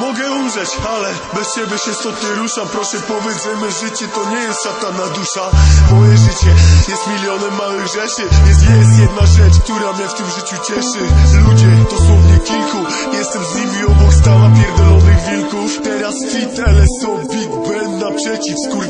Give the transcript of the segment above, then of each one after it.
Mogę umrzeć, ale bez ciebie się stąd nie ruszam. Proszę powiedz, że me życie to nie jest szatana dusza. Moje życie jest milionem małych rzeczy. Jest, jest jedna rzecz, która mnie w tym życiu cieszy. Ludzie, dosłownie kilku. Jestem z nimi obok stała pierdolonych wilków. Teraz fit LSO, Big Ben naprzeciw. Skurwysynków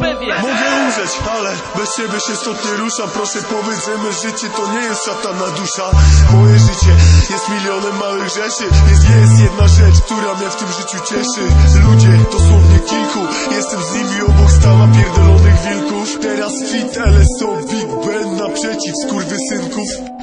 pewien. Mogę umrzeć, ale bez ciebie się stąd nie ruszam. Proszę powiedzmy, życie to nie jest szatana dusza. Moje życie jest milionem małych rzeczy. Jest, jest jedna rzecz, która mnie w tym życiu cieszy. Ludzie, dosłownie kilku. Jestem z nimi obok stała pierdolonych wilków. Teraz fit LSO Big Ben naprzeciw skurwysynków.